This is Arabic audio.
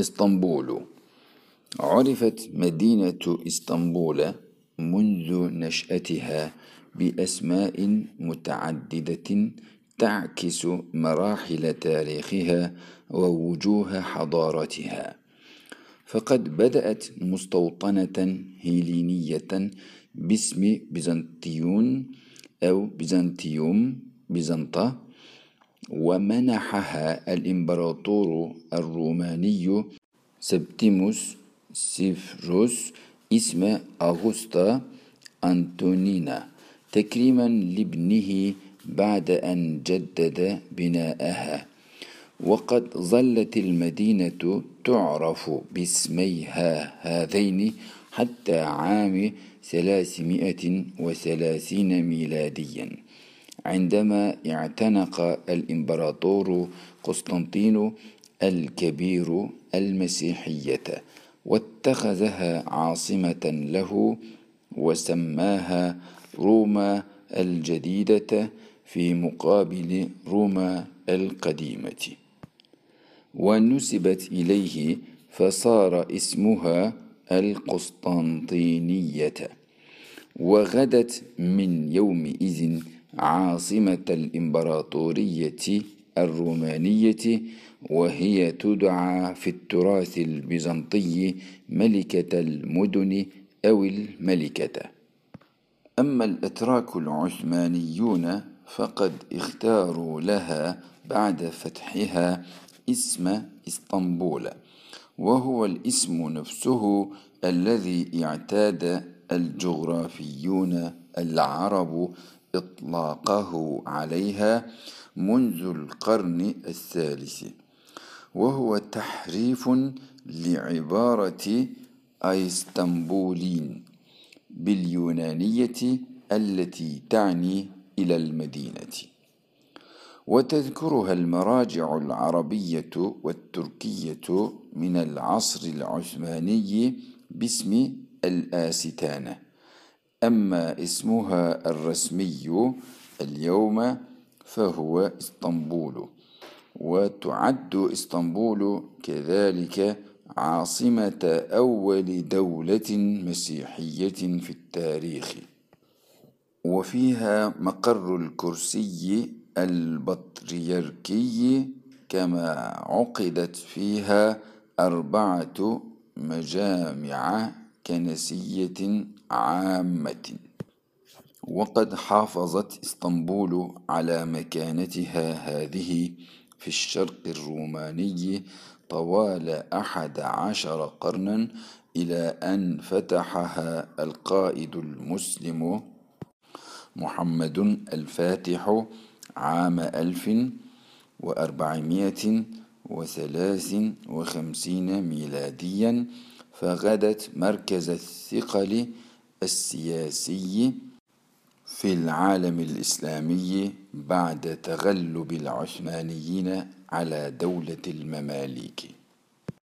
إسطنبول. عرفت مدينة إسطنبول منذ نشأتها بأسماء متعددة تعكس مراحل تاريخها ووجوه حضارتها. فقد بدأت مستوطنة هيلينية باسم بيزنطيون أو بيزنطيوم بيزنطة ومنحها الإمبراطور الروماني سبتيموس سيفروس اسم أغسطا أنتونينا تكريما لابنه بعد أن جدد بناءها. وقد ظلت المدينة تعرف باسميها هذين حتى عام ثلاثمائة وثلاثين ميلاديا. عندما اعتنق الإمبراطور قسطنطين الكبير المسيحية واتخذها عاصمة له وسماها روما الجديدة في مقابل روما القديمة. ونسبت إليه فصار اسمها القسطنطينية وغدت من يومئذ عاصمة الإمبراطورية الرومانية وهي تدعى في التراث البيزنطي ملكة المدن أو الملكة. أما الأتراك العثمانيون فقد اختاروا لها بعد فتحها اسم إسطنبول وهو الاسم نفسه الذي اعتاد الجغرافيون العرب إطلاقه عليها منذ القرن الثالث وهو تحريف لعبارة أيستنبولين باليونانية التي تعني إلى المدينة. وتذكرها المراجع العربية والتركية من العصر العثماني باسم الآستانة. أما اسمها الرسمي اليوم فهو إسطنبول وتعد إسطنبول كذلك عاصمة أول دولة مسيحية في التاريخ. وفيها مقر الكرسي البطريركي كما عقدت فيها أربعة مجامع كنسية عامة. وقد حافظت إسطنبول على مكانتها هذه في الشرق الروماني طوال أحد عشر قرنا إلى أن فتحها القائد المسلم محمد الفاتح عام ألف وأربعمائة وثلاث وخمسين ميلاديا فغدت مركز الثقل السياسي في العالم الإسلامي بعد تغلب العثمانيين على دولة المماليك.